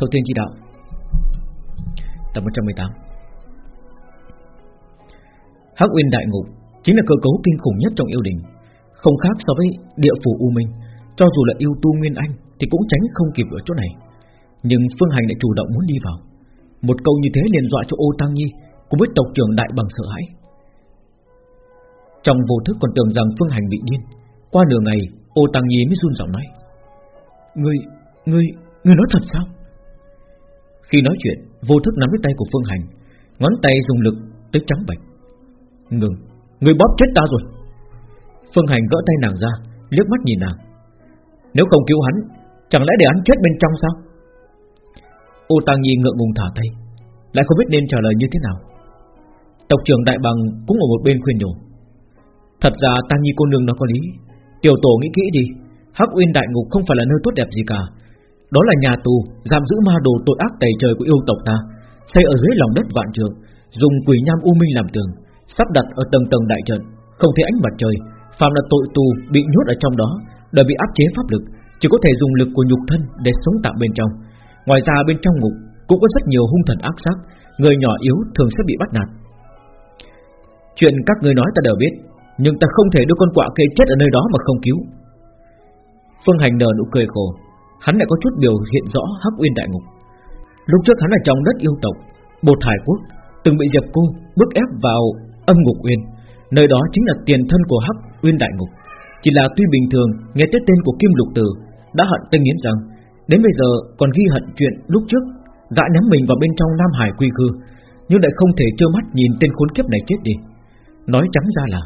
Thâu Thiên Chi Đạo. Tập 118 Hắc Uyên Đại Ngục Chính là cơ cấu kinh khủng nhất trong yêu đình Không khác so với địa phủ U Minh. Cho dù là yêu tu Nguyên Anh Thì cũng tránh không kịp ở chỗ này. Nhưng Phương Hành lại chủ động muốn đi vào. Một câu như thế liền dọa cho ô Tăng Nhi Cùng với tộc trưởng Đại Bằng sợ hãi. Trong vô thức còn tưởng rằng Phương Hành bị điên Qua nửa ngày Ô Tăng Nhi mới run giọng nói Ngươi, ngươi, ngươi nói thật sao? Khi nói chuyện Vô thức nắm lấy tay của Phương Hành Ngón tay dùng lực tới trắng bạch Ngừng, ngươi bóp chết ta rồi. Phương Hành gỡ tay nàng ra liếc mắt nhìn nàng. Nếu không cứu hắn Chẳng lẽ để hắn chết bên trong sao? Ô Tăng Nhi ngượng ngùng thả tay Lại không biết nên trả lời như thế nào. Tộc trưởng Đại Bằng cũng ở một bên khuyên nhủ. Thật ra Tăng Nhi cô nương nó có lý Tiểu tổ nghĩ kỹ đi Hắc Uyên Đại Ngục không phải là nơi tốt đẹp gì cả đó là nhà tù, Giam giữ ma đồ tội ác tày trời của yêu tộc ta. Xây ở dưới lòng đất vạn trường Dùng quỷ nham u minh làm tường, Sắp đặt ở tầng tầng đại trận, Không thấy ánh mặt trời. Phạm là tội tù bị nhốt ở trong đó Đã bị áp chế pháp lực, Chỉ có thể dùng lực của nhục thân để sống tạm bên trong. Ngoài ra bên trong ngục Cũng có rất nhiều hung thần ác sát, Người nhỏ yếu thường sẽ bị bắt nạt. Chuyện các người nói ta đều biết, Nhưng ta không thể đưa con quạ kê chết ở nơi đó mà không cứu. Phương Hành nở nụ cười khổ. Hắn lại có chút biểu hiện rõ Hắc Uyên Đại Ngục. Lúc trước hắn ở trong đất yêu tộc Bột Hải Quốc, Từng bị Diệp Cô bức ép vào âm ngục Uyên. Nơi đó chính là tiền thân của Hắc Uyên Đại Ngục. Chỉ là tuy bình thường, Nghe tới tên của Kim Lục Tử, Đã hận tinh nghiến rằng, Đến bây giờ còn ghi hận chuyện lúc trước Đã nhắm mình vào bên trong Nam Hải Quy Khư, Nhưng lại không thể trơ mắt nhìn tên khốn kiếp này chết đi. Nói trắng ra là,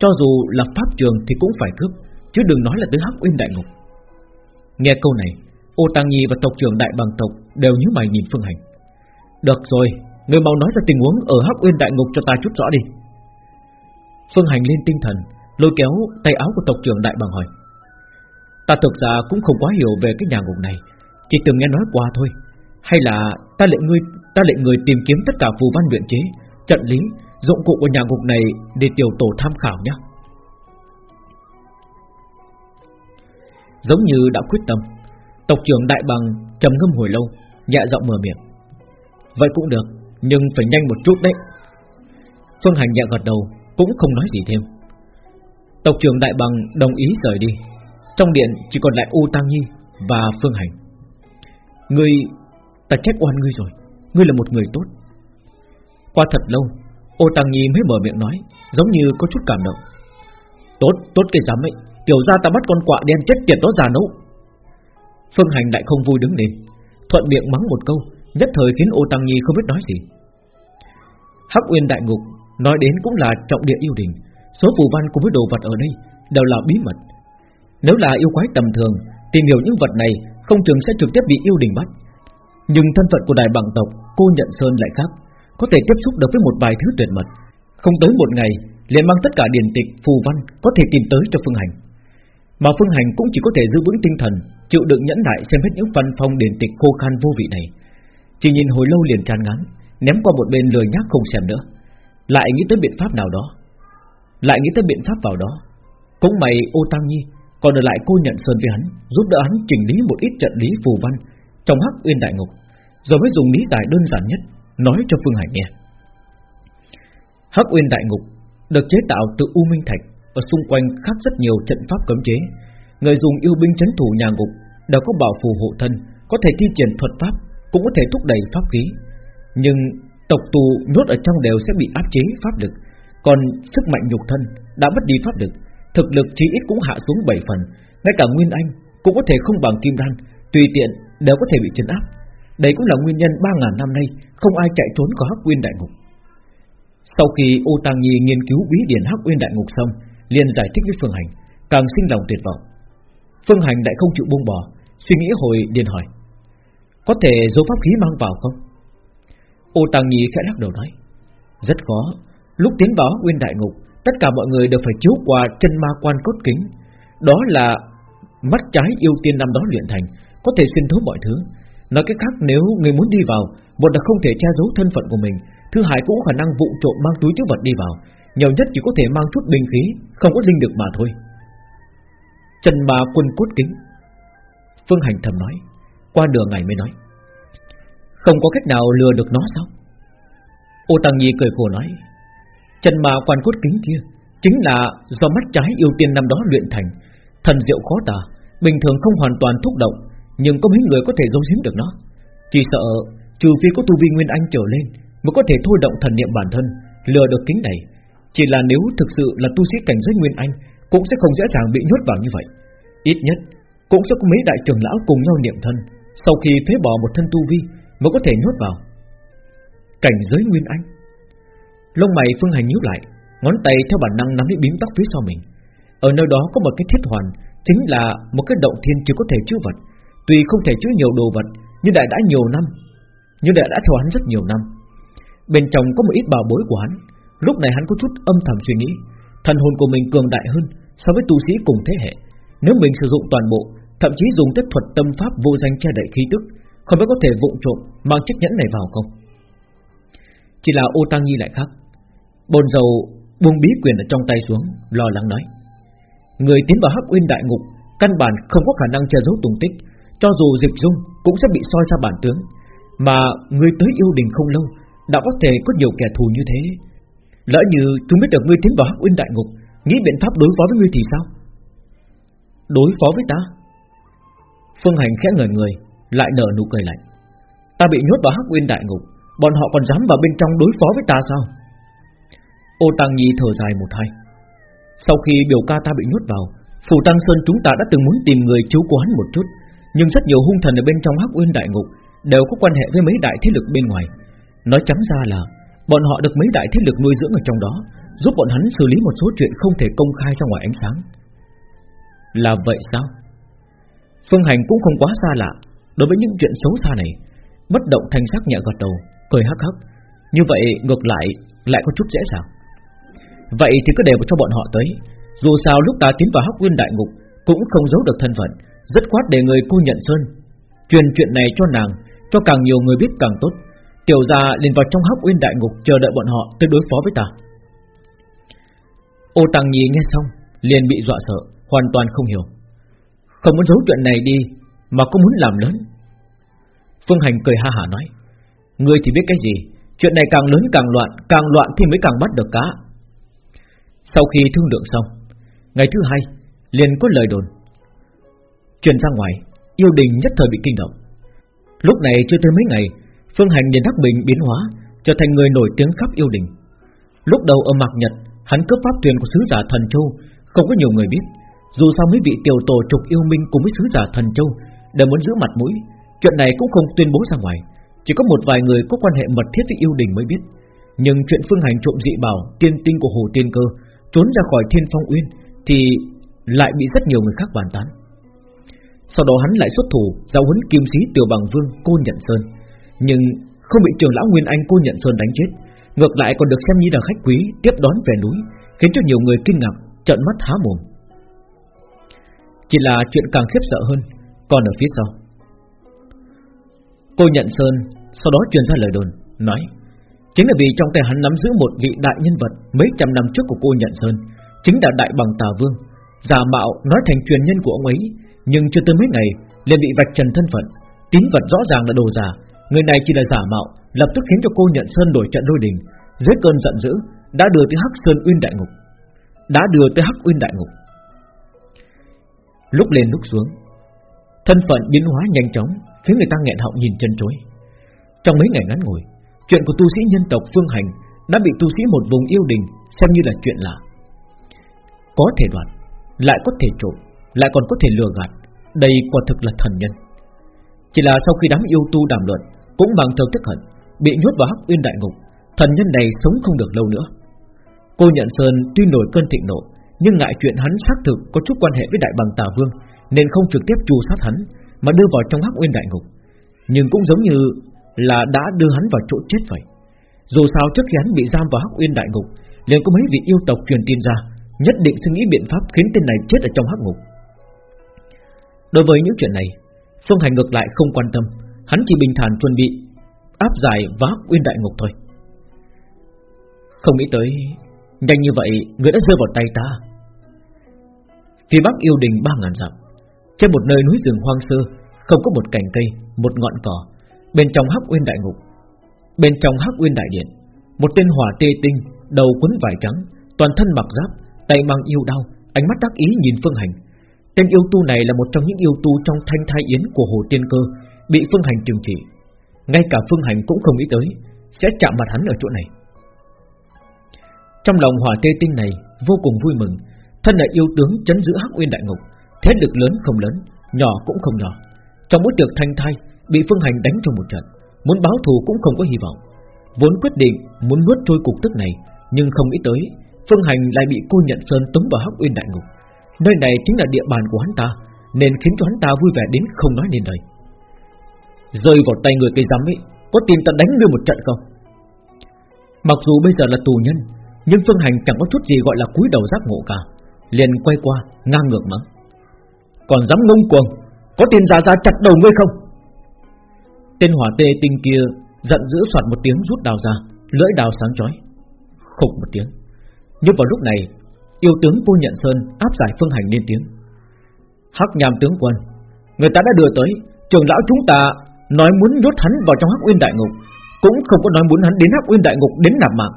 Cho dù là pháp trường thì cũng phải cướp, Chứ đừng nói là tới Hắc Uyên Đại Ngục. Nghe câu này Ô Tăng Nhi và tộc trưởng Đại Bằng Tộc Đều như mày nhìn Phương Hành. Được rồi, người mau nói ra tình huống Ở Hắc Uyên Đại Ngục cho ta chút rõ đi. Phương Hành lên tinh thần Lôi kéo tay áo của tộc trưởng Đại Bằng hỏi. Ta thực ra cũng không quá hiểu về cái nhà ngục này Chỉ từng nghe nói qua thôi. Hay là ta lệnh người, Ta lệnh người tìm kiếm tất cả phù văn luyện chế Trận lý, dụng cụ của nhà ngục này Để tiểu tổ tham khảo nhé Giống như đã quyết tâm. Tộc trưởng Đại Bằng trầm ngâm hồi lâu Nhẹ giọng mở miệng. Vậy cũng được Nhưng phải nhanh một chút đấy. Phương Hành nhẹ gật đầu Cũng không nói gì thêm. Tộc trưởng Đại Bằng đồng ý rời đi. Trong điện chỉ còn lại U Tăng Nhi Và Phương Hành. Ngươi Ta trách oan ngươi rồi. Ngươi là một người tốt. Qua thật lâu U Tăng Nhi mới mở miệng nói Giống như có chút cảm động. Tốt, tốt cái giám ấy. Tiểu ra ta bắt con quạ đen chết tiệt đó già nấu. Phương Hành đại không vui đứng lên, Thuận miệng mắng một câu, Nhất thời khiến ô Tăng Nhi không biết nói gì. Hắc Uyên Đại Ngục Nói đến cũng là trọng địa yêu đình, Số phù văn cùng với đồ vật ở đây Đều là bí mật. Nếu là yêu quái tầm thường, Tìm hiểu những vật này Không chừng sẽ trực tiếp bị yêu đình bắt. Nhưng thân phận của đại bằng tộc, Cô nhận sơn lại khác, Có thể tiếp xúc được với một vài thứ tuyệt mật. Không tới một ngày, liền mang tất cả điển tịch, phù văn Có thể tìm tới cho Phương Hành mà Phương Hành cũng chỉ có thể giữ vững tinh thần, Chịu đựng nhẫn nại xem hết những văn phong điển tịch khô khan vô vị này. Chỉ nhìn hồi lâu liền chán ngán, Ném qua một bên lười nhác không xem nữa. Lại nghĩ tới biện pháp nào đó. Lại nghĩ tới biện pháp vào đó. Cũng mày ô tăng nhi Còn ở lại cô nhận sơn với hắn, Giúp đỡ hắn chỉnh lý một ít trận lý phù văn Trong hắc uyên đại ngục, Rồi mới dùng lý giải đơn giản nhất Nói cho Phương Hành nghe. Hắc uyên đại ngục Được chế tạo từ U Minh Thạch ở xung quanh khác rất nhiều trận pháp cấm chế. Người dùng yêu binh chấn thủ nhà ngục đều có bảo phù hộ thân, có thể thi triển thuật pháp, cũng có thể thúc đẩy pháp khí. Nhưng tộc tù nhốt ở trong đều sẽ bị áp chế pháp lực, còn sức mạnh nhục thân đã mất đi pháp lực, thực lực chỉ ít cũng hạ xuống 7 phần, ngay cả Nguyên Anh cũng có thể không bằng Kim Đan, tùy tiện đều có thể bị trấn áp. Đây cũng là nguyên nhân 3.000 năm nay không ai chạy trốn khỏi Hắc Nguyên Đại Ngục. Sau khi Ô Tàng Nhi nghiên cứu bí điển Hắc Nguyên Đại Ngục xong, liền giải thích với Phương Hành, càng sinh lòng tuyệt vọng. Phương Hành lại không chịu buông bỏ, suy nghĩ hồi liền hỏi: có thể dấu pháp khí mang vào không? Ô Tàng Nhi khẽ lắc đầu nói: rất khó. Lúc tiến vào Nguyên Đại Ngục, tất cả mọi người đều phải chiếu qua chân ma quan cốt kính, đó là mắt trái yêu tiên năm đó luyện thành, có thể xuyên thấu mọi thứ. Nói cách khác nếu người muốn đi vào Một là không thể che giấu thân phận của mình Thứ hai cũng khả năng vụ trộm mang túi chứa vật đi vào nhiều nhất chỉ có thể mang chút binh khí, Không có linh lực mà thôi. Trần bà quân cốt kính. Phương Hành thầm nói, Qua đường ngày mới nói, Không có cách nào lừa được nó sao? Ô Tăng Nhi cười khổ nói Trần bà quan cốt kính kia Chính là do mắt trái yêu tiên năm đó luyện thành. Thần diệu khó tả, Bình thường không hoàn toàn thúc động, Nhưng có mấy người có thể giấu giếm được nó. Chỉ sợ, trừ phi có tu vi Nguyên Anh trở lên, Mới có thể thôi động thần niệm bản thân, Lừa được kính này. Chỉ là nếu thực sự là tu sĩ cảnh giới Nguyên Anh, Cũng sẽ không dễ dàng bị nhốt vào như vậy. Ít nhất, cũng sẽ có mấy đại trưởng lão cùng nhau niệm thân, Sau khi phế bỏ một thân tu vi Mới có thể nhốt vào. Cảnh giới Nguyên Anh. Lông mày Phương Hành nhíu lại, Ngón tay theo bản năng nắm lấy bím tóc phía sau mình. Ở nơi đó có một cái thiết hoàn, Chính là một cái động thiên chưa có thể chứa vật. Tuy không thể chứa nhiều đồ vật, Nhưng đại đã nhiều năm, Nhưng đại đã theo hắn rất nhiều năm. Bên trong có một ít bảo bối của hắn Lúc này hắn có chút âm thầm suy nghĩ, Thần hồn của mình cường đại hơn So với tu sĩ cùng thế hệ. Nếu mình sử dụng toàn bộ, Thậm chí dùng tất thuật tâm pháp vô danh che đậy khí tức, Không biết có thể vụng trộm Mang chiếc nhẫn này vào không? Chỉ là ô tăng nhi lại khác. Bồn dầu buông bí quyền ở trong tay xuống, Lo lắng nói. Người tiến vào hắc uyên đại ngục, Căn bản không có khả năng che giấu tung tích, Cho dù dịch dung cũng sẽ bị soi ra bản tướng. Mà người tới yêu đình không lâu, Đã có thể có nhiều kẻ thù như thế. Lỡ như chúng biết được ngươi tiến vào hắc uyên đại ngục, Nghĩ biện pháp đối phó với ngươi thì sao? Đối phó với ta? Phương Hành khẽ ngời người, Lại nở nụ cười lạnh. Ta bị nhốt vào hắc uyên đại ngục, Bọn họ còn dám vào bên trong đối phó với ta sao? Ô Tăng Nhi thở dài một hai Sau khi biểu ca ta bị nhốt vào Phủ Tăng Sơn chúng ta đã từng muốn tìm người chiếu cố hắn một chút, Nhưng rất nhiều hung thần ở bên trong hắc uyên đại ngục Đều có quan hệ với mấy đại thế lực bên ngoài. Nói trắng ra là Bọn họ được mấy đại thế lực nuôi dưỡng ở trong đó, Giúp bọn hắn xử lý một số chuyện không thể công khai ra ngoài ánh sáng. Là vậy sao? Phương Hành cũng không quá xa lạ, Đối với những chuyện xấu xa này, Bất động thành sắc nhẹ gật đầu, Cười hắc hắc. Như vậy ngược lại lại có chút dễ dàng. Vậy thì cứ để cho bọn họ tới, Dù sao lúc ta tiến vào hắc nguyên đại ngục, Cũng không giấu được thân phận Rất khoát để người cô nhận sơn. Truyền chuyện này cho nàng, Cho càng nhiều người biết càng tốt. Tiểu gia liền vào trong hắc nguyên đại ngục Chờ đợi bọn họ tới đối phó với ta. Ô Tăng Nhi nghe xong, Liền bị dọa sợ, Hoàn toàn không hiểu. Không muốn giấu chuyện này đi, Mà cũng muốn làm lớn. Phương Hành cười ha hả nói, Ngươi thì biết cái gì, Chuyện này càng lớn càng loạn Càng loạn thì mới càng bắt được cá. Sau khi thương lượng xong, Ngày thứ hai, liền có lời đồn. Truyền ra ngoài, Yêu đình nhất thời bị kinh động. Lúc này chưa tới mấy ngày Phương Hành nhìn Hắc Bình biến hóa, Trở thành người nổi tiếng khắp yêu đình. Lúc đầu ở Mạc Nhật, Hắn cướp pháp truyền của sứ giả Thần Châu, Không có nhiều người biết. Dù sao mấy vị tiểu tổ trục yêu minh cùng với sứ giả Thần Châu Đều muốn giữ mặt mũi, Chuyện này cũng không tuyên bố ra ngoài. Chỉ có một vài người có quan hệ mật thiết với yêu đình mới biết. Nhưng chuyện phương hành trộm dị bảo, Tiên tinh của Hồ Tiên Cơ, Trốn ra khỏi Thiên Phong Uyên Thì lại bị rất nhiều người khác bàn tán. Sau đó hắn lại xuất thủ Giao huấn kim sĩ tiểu bằng vương cô nhận sơn. Nhưng không bị trưởng lão Nguyên Anh cô nhận sơn đánh chết. Ngược lại còn được xem như là khách quý, Tiếp đón về núi, Khiến cho nhiều người kinh ngạc, trợn mắt há mồm. Chỉ là chuyện càng khiếp sợ hơn, Còn ở phía sau. Cô nhận Sơn Sau đó truyền ra lời đồn, Nói, Chính là vì trong tay hắn nắm giữ một vị đại nhân vật Mấy trăm năm trước của cô nhận Sơn, Chính là đại bằng tà vương. Giả mạo nói thành truyền nhân của ông ấy, Nhưng chưa tới mấy ngày liền bị vạch trần thân phận, Tín vật rõ ràng là đồ giả Người này chỉ là giả mạo, Lập tức khiến cho cô nhận Sơn đổi trận đôi đình. Dưới cơn giận dữ, Đã đưa tới Hắc Sơn Uyên Đại Ngục. Đã đưa tới Hắc Uyên Đại Ngục. Lúc lên lúc xuống, Thân phận biến hóa nhanh chóng, Khiến người ta nghẹn họng nhìn chân chối. Trong mấy ngày ngắn ngủi, Chuyện của tu sĩ nhân tộc Phương Hành Đã bị tu sĩ một vùng yêu đình Xem như là chuyện lạ. Có thể đoạt Lại có thể trộm, Lại còn có thể lừa gạt, Đây quả thực là thần nhân. Chỉ là sau khi đám yêu tu đàm luận cũng bằng theo tức hận, Bị nhốt vào hắc uyên đại ngục. Thần nhân này sống không được lâu nữa. Cô nhận Sơn tuy nổi cơn thịnh nộ, Nhưng ngại chuyện hắn xác thực có chút quan hệ với đại bằng tà vương, Nên không trực tiếp tru sát hắn, Mà đưa vào trong hắc uyên đại ngục. Nhưng cũng giống như là đã đưa hắn vào chỗ chết vậy. Dù sao trước khi hắn bị giam vào hắc uyên đại ngục, liền có mấy vị yêu tộc truyền tin ra, Nhất định suy nghĩ biện pháp khiến tên này chết ở trong hắc ngục. Đối với những chuyện này, Phương Hành ngược lại không quan tâm. Hắn chỉ bình thản chuẩn bị áp giải vá uyên đại ngục thôi. Không nghĩ tới Nhanh như vậy người đã rơi vào tay ta. Phía bắc yêu đình ba ngàn dặm Trên một nơi núi rừng hoang sơ Không có một cành cây Một ngọn cỏ. Bên trong Hắc Uyên Đại Ngục, bên trong Hắc Uyên Đại Điện, một tên hỏa tê tinh, đầu quấn vải trắng, toàn thân mặc giáp, tay mang yêu đao, ánh mắt đắc ý nhìn Phương Hành. Tên yêu tu này là một trong những yêu tu trong thanh thai yến của Hồ Tiên Cơ, bị Phương Hành trừng trị. Ngay cả Phương Hành cũng không nghĩ tới sẽ chạm mặt hắn ở chỗ này. Trong lòng hỏa tê tinh này vô cùng vui mừng, thân là yêu tướng chấn giữ Hắc Uyên Đại Ngục, thế lực lớn không lớn, nhỏ cũng không nhỏ. Trong bữa tiệc thanh thai bị Phương Hành đánh trong một trận, muốn báo thù cũng không có hy vọng. Vốn quyết định muốn nuốt trôi cục tức này, nhưng không nghĩ tới Phương Hành lại bị cô nhận sơn tống vào Hắc Uyên Đại Ngục. Nơi này chính là địa bàn của hắn ta, nên khiến cho hắn ta vui vẻ đến không nói nên lời. Rơi vào tay người cây giám ấy, có tin ta đánh ngươi một trận không? Mặc dù bây giờ là tù nhân, nhưng Phương Hành chẳng có chút gì gọi là cúi đầu giác ngộ cả, liền quay qua ngang ngược mắng. Còn dám ngông cuồng, có tiền giả ra chặt đầu ngươi không? Tên hỏa tê tinh kia giận dữ soạt một tiếng rút đào ra, lưỡi đào sáng chói, khục một tiếng. Nhưng vào lúc này, yêu tướng cô nhận sơn áp giải phương hành lên tiếng. Hắc nhàm tướng quân, người ta đã đưa tới, trường lão chúng ta nói muốn nhốt hắn vào trong Hắc Uyên Đại Ngục, cũng không có nói muốn hắn đến Hắc Uyên Đại Ngục đến nạp mạng.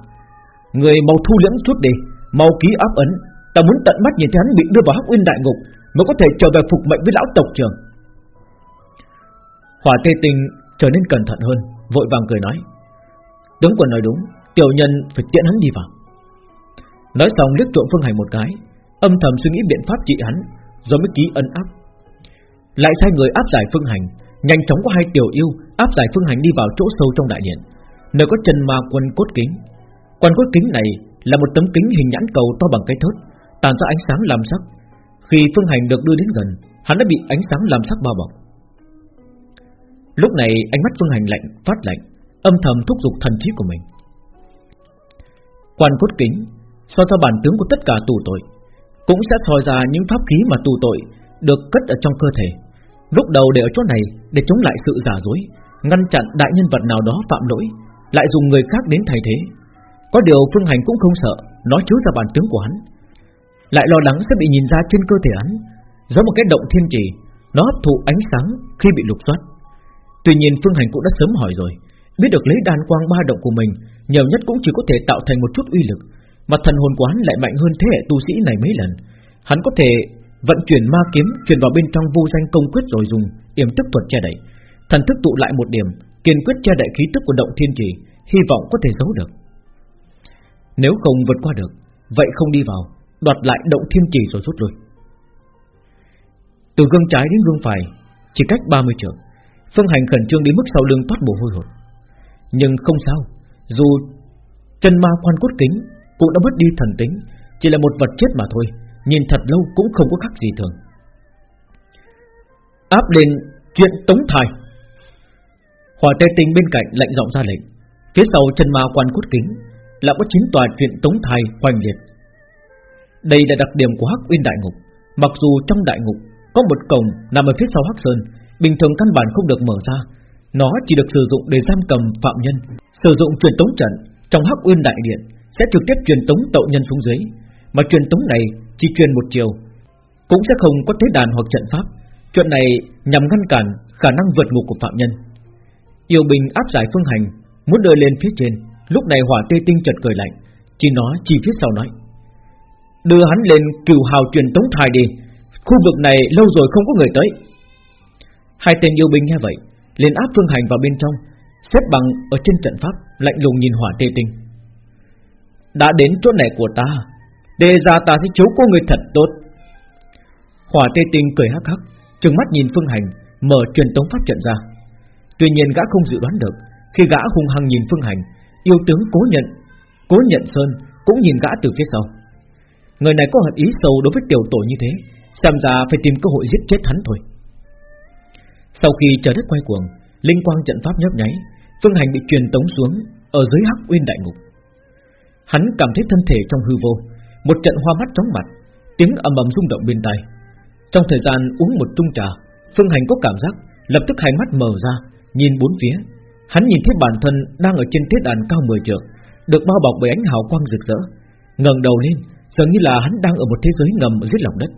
Người mau thu liễm chút đi, mau ký áp ấn, ta muốn tận mắt nhìn thấy hắn bị đưa vào Hắc Uyên Đại Ngục mới có thể trở về phục mệnh với lão tộc trưởng. Hỏa Tê Tinh trở nên cẩn thận hơn, vội vàng cười nói: tướng quân nói đúng, tiểu nhân phải tiện hắn đi vào. Nói xong liếc trộm Phương Hành một cái, âm thầm suy nghĩ biện pháp trị hắn, rồi mới ký ấn áp. Lại sai người áp giải Phương Hành, nhanh chóng có hai tiểu yêu áp giải Phương Hành đi vào chỗ sâu trong đại điện, nơi có chân ma quân cốt kính. Quan cốt kính này là một tấm kính hình nhãn cầu to bằng cái thớt, tàn ra ánh sáng lam sắc. Khi Phương Hành được đưa đến gần, hắn đã bị ánh sáng lam sắc bao bọc. Lúc này ánh mắt Phương Hành lạnh phát lạnh, âm thầm thúc giục thần trí của mình. Quan cốt kính so ra bản tướng của tất cả tù tội, cũng sẽ soi ra những pháp khí mà tù tội được cất ở trong cơ thể. Lúc đầu để ở chỗ này để chống lại sự giả dối, ngăn chặn đại nhân vật nào đó phạm lỗi, lại dùng người khác đến thay thế. Có điều Phương Hành cũng không sợ, nó chứa ra bản tướng của hắn, lại lo lắng sẽ bị nhìn ra trên cơ thể hắn, giống một cái động thiên trì, nó hấp thụ ánh sáng khi bị lục soát. Tuy nhiên Phương Hành cũng đã sớm hỏi rồi, biết được lấy đan quang ba động của mình, nhiều nhất cũng chỉ có thể tạo thành một chút uy lực, mà thần hồn quán lại mạnh hơn thế hệ tu sĩ này mấy lần. Hắn có thể vận chuyển ma kiếm truyền vào bên trong vô danh công quyết rồi dùng yểm tức thuật che đậy, thần thức tụ lại một điểm, kiên quyết che đậy khí tức của động thiên trì, hy vọng có thể giấu được. Nếu không vượt qua được, vậy không đi vào, đoạt lại động thiên trì rồi rút lui. Từ gương trái đến gương phải, chỉ cách 30 trượng, Phương Hành khẩn trương đến mức sau lưng toát mồ hôi hột. Nhưng không sao, dù chân ma quan cốt kính cũng đã mất đi thần tính, chỉ là một vật chết mà thôi, nhìn thật lâu cũng không có khác gì thường. Áp lên chuyện tống thai. Hỏa tê tinh bên cạnh lạnh giọng ra lệnh, phía sau chân ma quan cốt kính là có chín tòa chuyện tống thai hoành liệt. Đây là đặc điểm của Hắc Uyên Đại Ngục. Mặc dù trong Đại Ngục có một cổng nằm ở phía sau Hắc Sơn, bình thường căn bản không được mở ra, nó chỉ được sử dụng để giam cầm phạm nhân. Sử dụng truyền tống trận trong Hắc Uyên Đại Điện sẽ trực tiếp truyền tống tậu nhân xuống dưới, mà truyền tống này chỉ truyền một chiều, cũng sẽ không có thế đàn hoặc trận pháp. Chuyện này nhằm ngăn cản khả năng vượt ngục của phạm nhân. Yêu bình áp giải phương hành, muốn đưa lên phía trên. Lúc này hỏa tê tinh chợt cười lạnh, chỉ nó chỉ phía sau nói: đưa hắn lên cửu hào truyền tống thai đi. Khu vực này lâu rồi không có người tới. Hai tên yêu binh nghe vậy, liền áp phương hành vào bên trong, xếp bằng ở trên trận pháp, lạnh lùng nhìn hỏa tê tinh. Đã đến chỗ này của ta Đề ra ta sẽ chiếu cô người thật tốt. Hỏa tê tinh cười hắc hắc, Trừng mắt nhìn Phương Hành, Mở truyền tống pháp trận ra. Tuy nhiên gã không dự đoán được, Khi gã hung hăng nhìn Phương Hành, Yêu tướng cố nhận Cố nhận Sơn cũng nhìn gã từ phía sau. Người này có hận ý sâu đối với tiểu tổ như thế, Xem ra phải tìm cơ hội giết chết hắn thôi. Sau khi trời đất quay cuồng, Linh quang trận pháp nhấp nháy, Phương Hành bị truyền tống xuống Ở dưới hắc uyên đại ngục. Hắn cảm thấy thân thể trong hư vô một trận hoa mắt chóng mặt, Tiếng ầm ầm rung động bên tai. Trong thời gian uống một chung trà, Phương Hành có cảm giác Lập tức hai mắt mở ra, Nhìn bốn phía. Hắn nhìn thấy bản thân đang ở trên thiết đàn cao 10 trượng, Được bao bọc bởi ánh hào quang rực rỡ. Ngẩng đầu lên, Dường như là hắn đang ở một thế giới ngầm dưới lòng đất.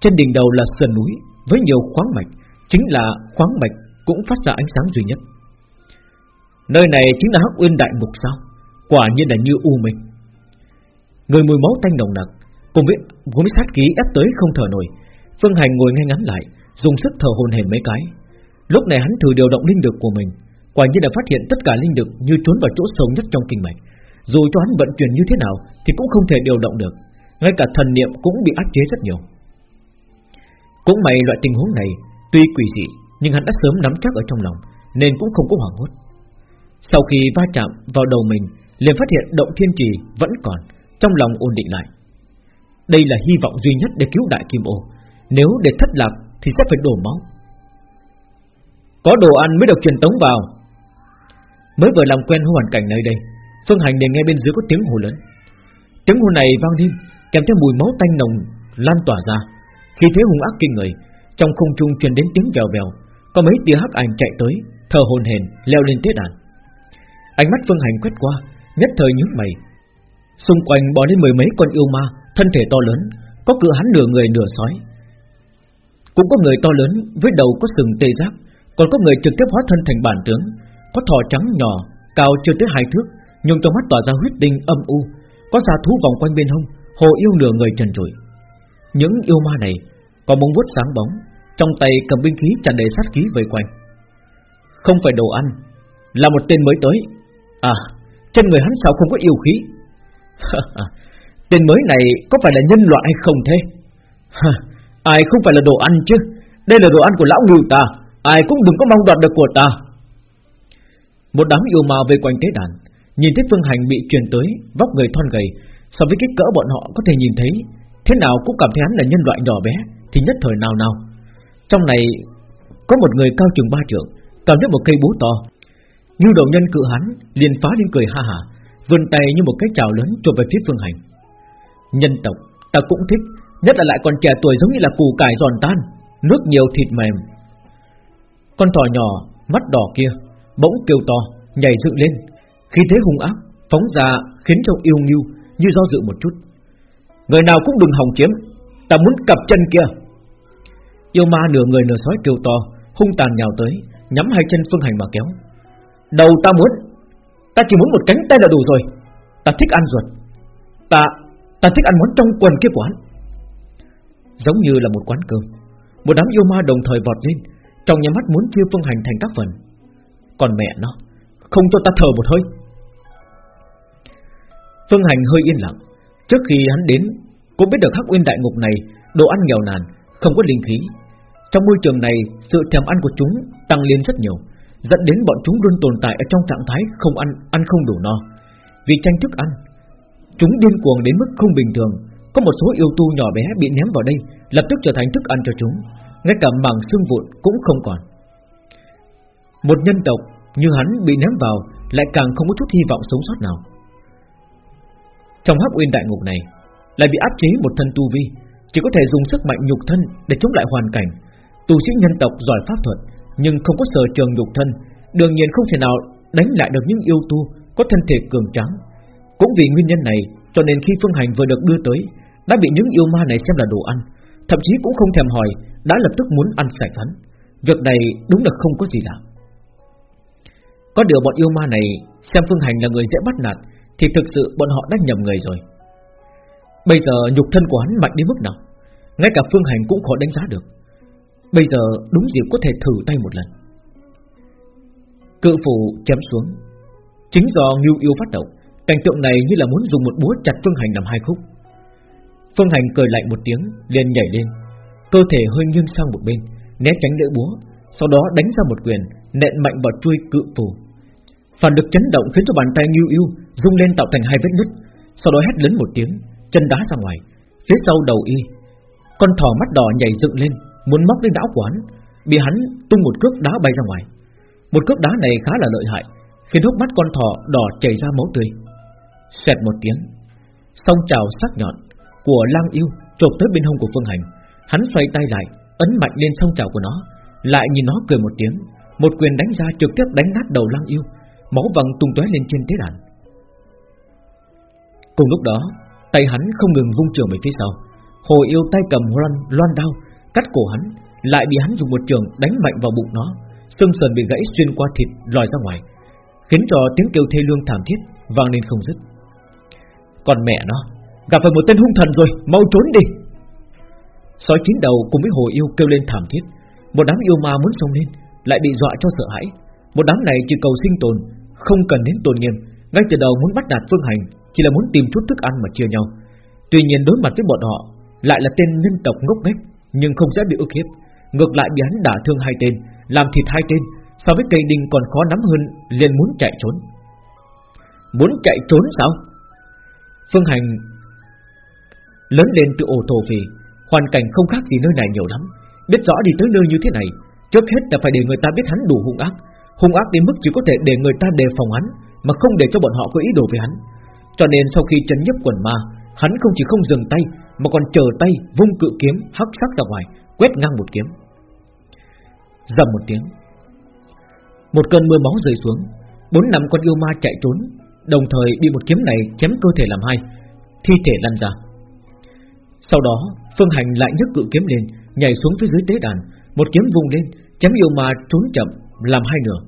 Trên đỉnh đầu là sườn núi Với nhiều khoáng mạch, Chính là khoáng mạch cũng phát ra ánh sáng duy nhất. Nơi này chính là Hắc Uyên Đại Ngục sao? Quả nhiên là như u minh. Người mùi máu tanh nồng nặc Cùng với, cùng với sát khí ép tới không thở nổi. Phương Hành ngồi ngay ngắn lại Dùng sức thở hồn hển mấy cái. Lúc này hắn thử điều động linh lực của mình Quả nhiên đã phát hiện tất cả linh lực như trốn vào chỗ sâu nhất trong kinh mạch. Dù cho hắn vận chuyển như thế nào Thì cũng không thể điều động được Ngay cả thần niệm cũng bị áp chế rất nhiều. Cũng may loại tình huống này Tuy quỷ dị Nhưng hắn đã sớm nắm chắc ở trong lòng Nên cũng không có hoảng hốt. Sau khi va chạm vào đầu mình liền phát hiện động thiên trì vẫn còn. Trong lòng ổn định lại. Đây là hy vọng duy nhất để cứu đại kim ô. Nếu để thất lạc thì sẽ phải đổ máu. Có đồ ăn mới được truyền tống vào. Mới vừa làm quen với hoàn cảnh nơi đây, Phương Hành liền nghe bên dưới có tiếng hồ lớn. Tiếng hồ này vang lên, Kèm theo mùi máu tanh nồng lan tỏa ra. Khi thế hung ác kinh người, Trong không trung truyền đến tiếng vèo vèo. Có mấy tia hắc ảnh chạy tới, Thở hồn hển, leo lên tế đàn. Ánh mắt Phương Hành quét qua, Nhất thời nhướng mày. Xung quanh bò lên mười mấy con yêu ma, Thân thể to lớn, Có cửa hắn nửa người nửa sói. Cũng có người to lớn với đầu có sừng tê giác, Còn có người trực tiếp hóa thân thành bản tướng, Có thỏ trắng nhỏ, Cao chưa tới hai thước, Nhưng trong mắt tỏa ra huyết tinh âm u, Có da thú vòng quanh bên hông, Hồ yêu nửa người trần trụi. Những yêu ma này có bóng vuốt sáng bóng, Trong tay cầm binh khí tràn đầy sát khí vây quanh. Không phải đồ ăn, Là một tên mới tới. À trên người hắn sao không có yêu khí? Tên mới này có phải là nhân loại hay không thế? Ai không phải là đồ ăn chứ? Đây là đồ ăn của lão ngưu ta, Ai cũng đừng có mong đoạt được của ta. Một đám yêu ma vây quanh tế đàn, Nhìn thấy phương hành bị truyền tới, Vóc người thon gầy, So với kích cỡ bọn họ có thể nhìn thấy, Thế nào cũng cảm thấy hắn là nhân loại nhỏ bé, Thì nhất thời nào nào. Trong này, có một người cao chừng ba trượng Cầm lấy một cây búa to. Như đầu nhân cự hắn, liền phá lên cười ha hả vươn tay như một cái chảo lớn chụp về phía phương hành. Nhân tộc, ta cũng thích, nhất là lại còn trẻ tuổi giống như là củ cải giòn tan, nước nhiều thịt mềm. Con thỏ nhỏ, mắt đỏ kia, bỗng kêu to, nhảy dựng lên. Khi thế hung ác, phóng ra khiến cho yêu nghiêu như do dự một chút. Người nào cũng đừng hòng chiếm, ta muốn cặp chân kia. Yêu ma nửa người nửa sói kêu to, hung tàn nhào tới, nhắm hai chân phương hành mà kéo. Đầu ta muốn Ta chỉ muốn một cánh tay là đủ rồi. Ta thích ăn ruột. Ta ta thích ăn món trong quần kia quán Giống như là một quán cơm, Một đám yêu ma đồng thời vọt lên, Trong nhà mắt muốn chia phương hành thành các phần. Còn mẹ nó, Không cho ta thở một hơi. Phương hành hơi yên lặng. Trước khi hắn đến Cũng biết được hắc uyên đại ngục này, Đồ ăn nghèo nàn, Không có linh khí. Trong môi trường này, Sự thèm ăn của chúng tăng lên rất nhiều dẫn đến bọn chúng luôn tồn tại ở trong trạng thái không ăn ăn không đủ no. Vì tranh thức ăn, chúng điên cuồng đến mức không bình thường. Có một số yêu tu nhỏ bé bị ném vào đây, lập tức trở thành thức ăn cho chúng, ngay cả mảng xương vụn cũng không còn. Một nhân tộc như hắn bị ném vào lại càng không có chút hy vọng sống sót nào. Trong hắc uyên đại ngục này, lại bị áp chế một thân tu vi, chỉ có thể dùng sức mạnh nhục thân để chống lại hoàn cảnh. Tu sĩ nhân tộc giỏi pháp thuật, nhưng không có sở trường nhục thân, đương nhiên không thể nào đánh lại được những yêu tu có thân thể cường tráng. Cũng vì nguyên nhân này, cho nên khi Phương Hành vừa được đưa tới, đã bị những yêu ma này xem là đồ ăn, thậm chí cũng không thèm hỏi, đã lập tức muốn ăn sạch hắn. Việc này đúng là không có gì lạ. Có điều bọn yêu ma này xem Phương Hành là người dễ bắt nạt, thì thực sự bọn họ đã nhầm người rồi. Bây giờ nhục thân của hắn mạnh đến mức nào, ngay cả Phương Hành cũng khó đánh giá được. Bây giờ đúng dịp có thể thử tay một lần. Cự phủ chém xuống. Chính do Ngưu Yêu phát động, Cảnh tượng này như là muốn dùng một búa chặt Phương Hành làm hai khúc. Phương Hành cười lạnh một tiếng, liền nhảy lên. Cơ thể hơi nghiêng sang một bên, Né tránh lưỡi búa, Sau đó đánh ra một quyền, Nện mạnh vào chuôi cự phủ. Phản được chấn động khiến cho bàn tay Ngưu Yêu Rung lên tạo thành hai vết nứt, Sau đó hét lớn một tiếng, Chân đá ra ngoài, Phía sau đầu y. Con thỏ mắt đỏ nhảy dựng lên muốn móc lên não quán, bị hắn tung một cước đá bay ra ngoài. Một cước đá này khá là lợi hại, khiến hốc mắt con thỏ đỏ chảy ra máu tươi. Xẹt một tiếng, song trào sắc nhọn của lang yêu chộp tới bên hông của Phương Hành. Hắn xoay tay lại, ấn mạnh lên song trào của nó, lại nhìn nó cười một tiếng, một quyền đánh ra trực tiếp đánh nát đầu lang yêu, máu văng tung tóe lên trên tế đàn. Cùng lúc đó, tay hắn không ngừng vung trường về phía sau. Hồ yêu tay cầm loan, loan đao cắt cổ hắn, lại bị hắn dùng một trường đánh mạnh vào bụng nó, xương sườn bị gãy xuyên qua thịt lòi ra ngoài. Khiến cho tiếng kêu thê lương thảm thiết Vang lên không dứt. Còn mẹ nó Gặp phải một tên hung thần rồi Mau trốn đi. Sói chín đầu cùng với hồ yêu kêu lên thảm thiết. Một đám yêu ma muốn xông lên Lại bị dọa cho sợ hãi. Một đám này chỉ cầu sinh tồn Không cần đến tồn nghiêm Ngay từ đầu muốn bắt đạt phương hành Chỉ là muốn tìm chút thức ăn mà chia nhau. Tuy nhiên đối mặt với bọn họ Lại là tên nhân tộc ngốc nghếch. Nhưng không dễ bị ức hiếp. Ngược lại bị hắn đả thương hai tên, Làm thịt hai tên, So với cây đinh còn khó nắm hơn, liền muốn chạy trốn. Muốn chạy trốn sao? Phương Hành Lớn lên từ ổ thổ phì Hoàn cảnh không khác gì nơi này nhiều lắm. Biết rõ đi tới nơi như thế này, Trước hết là phải để người ta biết hắn đủ hung ác. Hung ác đến mức chỉ có thể để người ta đề phòng hắn, Mà không để cho bọn họ có ý đồ với hắn. Cho nên sau khi chấn nhấp quần ma, Hắn không chỉ không dừng tay mà còn chờ tay vung cự kiếm, hắc sắc ra ngoài, Quét ngang một kiếm. Dầm một tiếng, Một cơn mưa máu rơi xuống, Bốn năm con yêu ma chạy trốn, Đồng thời bị một kiếm này chém cơ thể làm hai, Thi thể lăn ra. Sau đó, Phương Hành lại nhấc cự kiếm lên, Nhảy xuống phía dưới tế đàn, Một kiếm vung lên, Chém yêu ma trốn chậm, Làm hai nửa.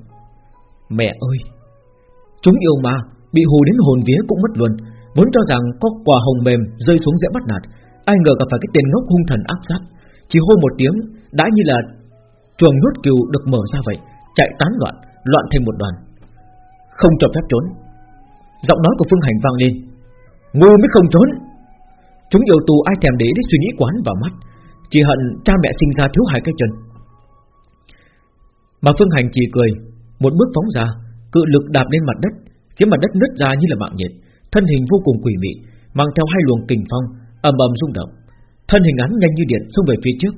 Mẹ ơi! Chúng yêu ma Bị hù đến hồn vía cũng mất luôn, Vốn cho rằng có quả hồng mềm rơi xuống dễ bắt nạt Ai ngờ gặp phải cái tên ngốc hung thần ác sát. Chỉ hô một tiếng, Đã như là chuồng nhốt cừu được mở ra vậy, Chạy tán loạn Loạn thành một đoàn. Không cho phép trốn. Giọng nói của Phương Hành vang lên. Ngu mới không trốn. Chúng yêu tù ai thèm để đến suy nghĩ quán vào mắt, Chỉ hận cha mẹ sinh ra thiếu hai cái chân. Mà Phương Hành chỉ cười, Một bước phóng ra, Cự lực đạp lên mặt đất, Khiến mặt đất nứt ra như là mạng nhiệt Thân hình vô cùng quỷ mị, Mang theo hai luồng kình phong ầm ầm rung động. Thân hình án nhanh như điện xông về phía trước.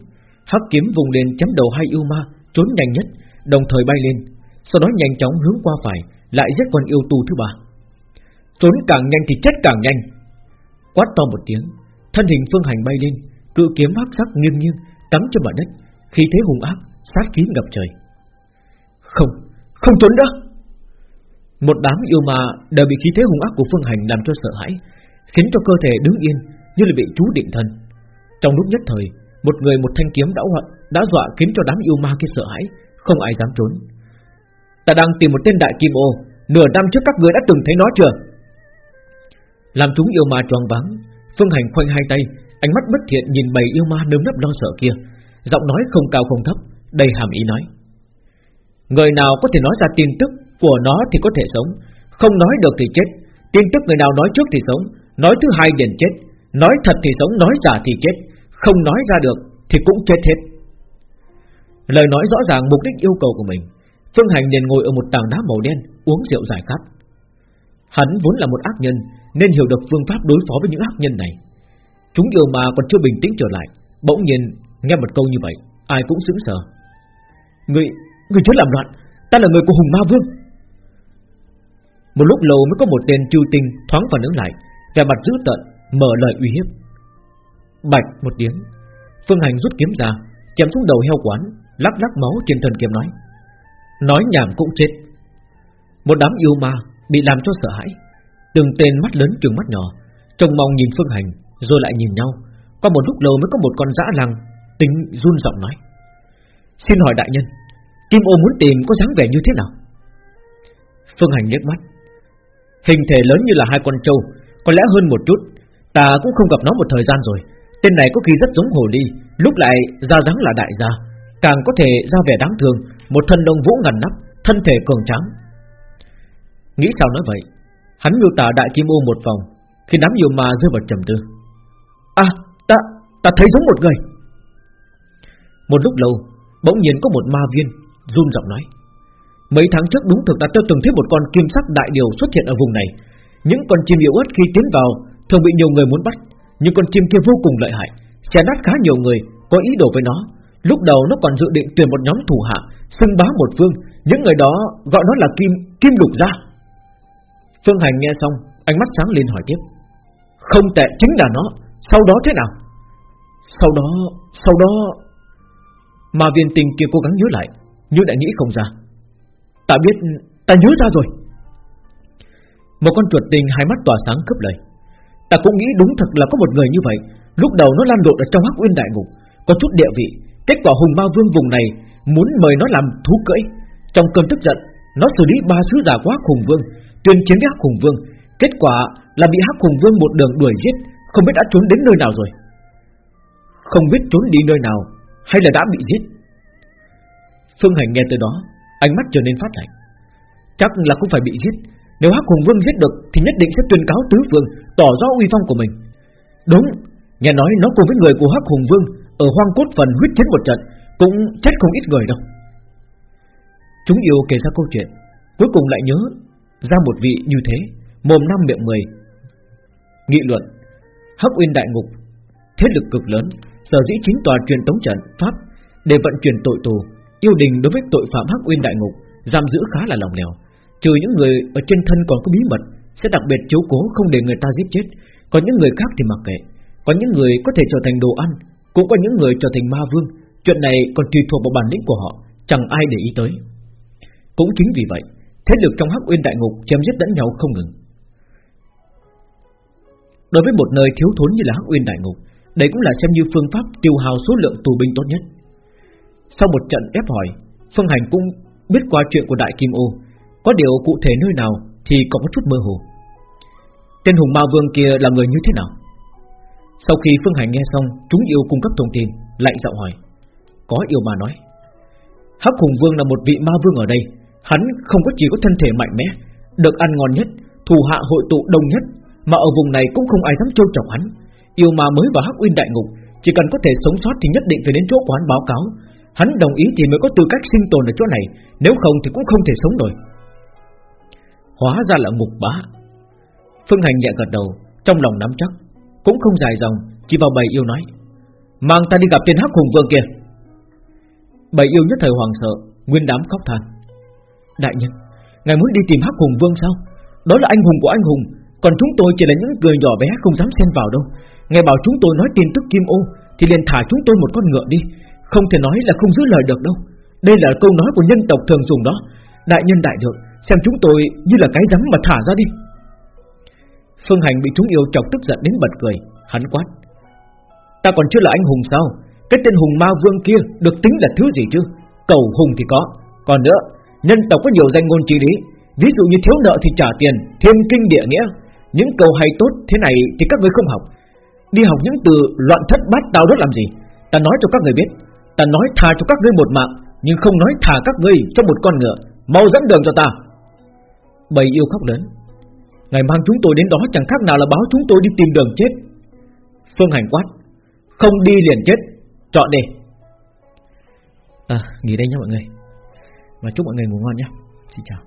Hắc kiếm vùng lên chấm đầu hai yêu ma, Trốn nhanh nhất, Đồng thời bay lên. Sau đó nhanh chóng hướng qua phải, Lại giết con yêu tu thứ ba. Trốn càng nhanh thì chết càng nhanh. Quát to một tiếng, Thân hình phương hành bay lên, Cự kiếm hắc sắc nghiêng nghiêng, Cắm trên mặt đất, Khí thế hùng ác, Sát khí ngập trời. Không Không trốn đó Một đám yêu ma đều bị khí thế hung ác của phương hành làm cho sợ hãi, Khiến cho cơ thể đứng yên như là bị chú định thân. Trong lúc nhất thời, Một người một thanh kiếm đã hoạn Đã dọa khiến cho đám yêu ma kia sợ hãi, Không ai dám trốn. Ta đang tìm một tên đại kim ô, Nửa năm trước các người đã từng thấy nó chưa? Làm chúng yêu ma choáng váng, Phương Hành khoanh hai tay, Ánh mắt bất thiện nhìn bầy yêu ma nơm nấp lo sợ kia, Giọng nói không cao không thấp, Đầy hàm ý nói. Người nào có thể nói ra tin tức của nó thì có thể sống, Không nói được thì chết, Tin tức người nào nói trước thì sống, Nói thứ hai liền chết. Nói thật thì sống, nói giả thì chết. Không nói ra được thì cũng chết hết. Lời nói rõ ràng mục đích yêu cầu của mình. Phương Hành liền ngồi ở một tảng đá màu đen Uống rượu giải khát. Hắn vốn là một ác nhân Nên hiểu được phương pháp đối phó với những ác nhân này. Chúng yêu mà còn chưa bình tĩnh trở lại Bỗng nhiên nghe một câu như vậy Ai cũng sững sờ. Người, người chớ làm loạn Ta là người của Hùng Ma Vương. Một lúc lâu mới có một tên chư tinh Thoáng phản ứng lại Vẻ mặt dữ tợn mở lời uy hiếp. Bạch một tiếng, Phương Hành rút kiếm ra, Chém xuống đầu heo quán, Lắc lắc máu trên thân kiếm nói. Nói nhảm cũng chết. Một đám yêu ma bị làm cho sợ hãi. Từng tên mắt lớn trừng mắt nhỏ, Trông mong nhìn Phương Hành, Rồi lại nhìn nhau. Qua một lúc lâu mới có một con dã lăng Tính run giọng nói. Xin hỏi đại nhân, Kim ô muốn tìm có dáng vẻ như thế nào? Phương Hành liếc mắt. Hình thể lớn như là hai con trâu, Có lẽ hơn một chút Ta cũng không gặp nó một thời gian rồi. Tên này có khi rất giống hồ ly Lúc lại ra dáng là đại gia. Càng có thể ra vẻ đáng thương Một thân đông vũ ngần nắp Thân thể cường tráng. Nghĩ sao nói vậy? Hắn miêu tả đại kim ô một vòng Khi đám yêu ma rơi vào trầm tư. À ta, ta thấy giống một người. Một lúc lâu Bỗng nhiên có một ma viên run giọng nói. Mấy tháng trước đúng thực đã tôi từng thấy một con kim sắc đại điều xuất hiện ở vùng này. Những con chim yếu ớt khi tiến vào Thường bị nhiều người muốn bắt, Nhưng con chim kia vô cùng lợi hại, Xé nát khá nhiều người, Có ý đồ với nó. Lúc đầu nó còn dự định tuyển một nhóm thủ hạ, Xưng bá một phương Những người đó gọi nó là kim kim lục gia. Phương Hành nghe xong, Ánh mắt sáng lên hỏi tiếp, Không tệ, chính là nó, Sau đó thế nào? Sau đó Sau đó Mà viên tình kia cố gắng nhớ lại, Nhưng lại nghĩ không ra. Ta biết, Ta nhớ ra rồi. Một con chuột tình hai mắt tỏa sáng cướp lời. Ta cũng nghĩ đúng thật là có một người như vậy. Lúc đầu nó lan lộn ở trong hắc uyên đại ngục, Có chút địa vị. Kết quả hùng ma vương vùng này Muốn mời nó làm thú cưỡi. Trong cơn tức giận, Nó xử lý ba sứ giả của Hắc Hùng Vương, Tuyên chiến với Hắc Hùng Vương. Kết quả là bị Hắc Hùng Vương một đường đuổi giết, Không biết đã trốn đến nơi nào rồi. Không biết trốn đi nơi nào, Hay là đã bị giết. Phương Hành nghe từ đó, Ánh mắt trở nên phát lạnh. Chắc là cũng phải bị giết. Nếu Hắc Hùng Vương giết được Thì nhất định sẽ tuyên cáo tứ phương, Tỏ rõ uy phong của mình. Đúng, Nghe nói nó cùng với người của Hắc Hùng Vương Ở hoang cốt phần huyết chiến một trận Cũng chết không ít người đâu. Chúng yêu kể ra câu chuyện, Cuối cùng lại nhớ ra một vị như thế, Mồm năm miệng mười. Nghị luận, Hắc Uyên Đại Ngục, Thế lực cực lớn, Sở dĩ chính tòa truyền tống trận Pháp Để vận chuyển tội tù, Yêu đình đối với tội phạm Hắc Uyên Đại Ngục, Giam giữ khá là lòng lèo. Trừ những người ở trên thân còn có bí mật, Sẽ đặc biệt chiếu cố không để người ta giết chết. Còn những người khác thì mặc kệ. Có những người có thể trở thành đồ ăn, Cũng có những người trở thành ma vương. Chuyện này còn tùy thuộc vào bản lĩnh của họ, Chẳng ai để ý tới. Cũng chính vì vậy, Thế lực trong Hắc Uyên Đại Ngục chém giết lẫn nhau không ngừng. Đối với một nơi thiếu thốn như là Hắc Uyên Đại Ngục, Đây cũng là xem như phương pháp tiêu hao số lượng tù binh tốt nhất. Sau một trận ép hỏi, Phương Hành cũng biết qua chuyện của Đại Kim Ô. Có điều cụ thể nơi nào Thì còn có chút mơ hồ. Tên Hùng Ma Vương kia là người như thế nào? Sau khi Phương Hành nghe xong, Chúng yêu cung cấp thông tin Lạnh giọng hỏi. Có yêu mà nói, Hắc Hùng Vương là một vị ma vương ở đây. Hắn không có chỉ có thân thể mạnh mẽ, Được ăn ngon nhất, Thủ hạ hội tụ đông nhất, Mà ở vùng này cũng không ai dám trêu chọc hắn. Yêu ma mới vào Hắc Uyên Đại Ngục, Chỉ cần có thể sống sót thì nhất định phải đến chỗ quán báo cáo. Hắn đồng ý thì mới có tư cách sinh tồn ở chỗ này, Nếu không thì cũng không thể sống nổi. Hóa ra là ngục bá. Phương Hành nhẹ gật đầu, Trong lòng nắm chắc, Cũng không dài dòng, Chỉ vào bầy yêu nói, Mang ta đi gặp tên hắc hùng vương kia. Bầy yêu nhất thời hoàng sợ, Nguyên đám khóc than. Đại nhân, Ngài muốn đi tìm hắc hùng vương sao? Đó là anh hùng của anh hùng, Còn chúng tôi chỉ là những người nhỏ bé không dám xen vào đâu. Ngài bảo chúng tôi nói tin tức kim ô, Thì liền thả chúng tôi một con ngựa đi, Không thể nói là không giữ lời được đâu. Đây là câu nói của nhân tộc thường dùng đó. Đại nhân đại được Xem chúng tôi như là cái rắm mà thả ra đi. Phương Hành bị chúng yêu chọc tức giận đến bật cười. Hắn quát, Ta còn chưa là anh hùng sao? Cái tên hùng ma vương kia được tính là thứ gì chứ? Cầu hùng thì có. Còn nữa, Nhân tộc có nhiều danh ngôn trí lý. Ví dụ như thiếu nợ thì trả tiền, Thiên kinh địa nghĩa. Những câu hay tốt thế này thì các người không học. Đi học những từ loạn thất bát tao đốt làm gì? Ta nói cho các người biết. Ta nói tha cho các ngươi một mạng, Nhưng không nói thả các ngươi cho một con ngựa. Mau dẫn đường cho ta. Bầy yêu khóc lớn. Ngài mang chúng tôi đến đó chẳng khác nào là báo chúng tôi đi tìm đường chết. Phương Hành quát, Không đi liền chết, Chọn đi. À nghỉ đây nha mọi người. Và chúc mọi người ngủ ngon nhé. Xin chào.